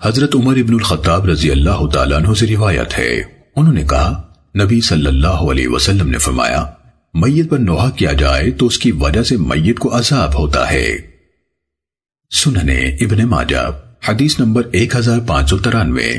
حضرت عمر ابن الخطاب رضی اللہ تعالیٰ عنہ سے روایت ہے۔ انہوں نے کہا، نبی صلی اللہ علیہ وسلم نے فرمایا، میت پر نوحہ کیا جائے تو اس کی وجہ سے میت کو عذاب ہوتا ہے۔ سننے ابن ماجہ، حدیث نمبر ایک ہزار پانچ سو ترانوے۔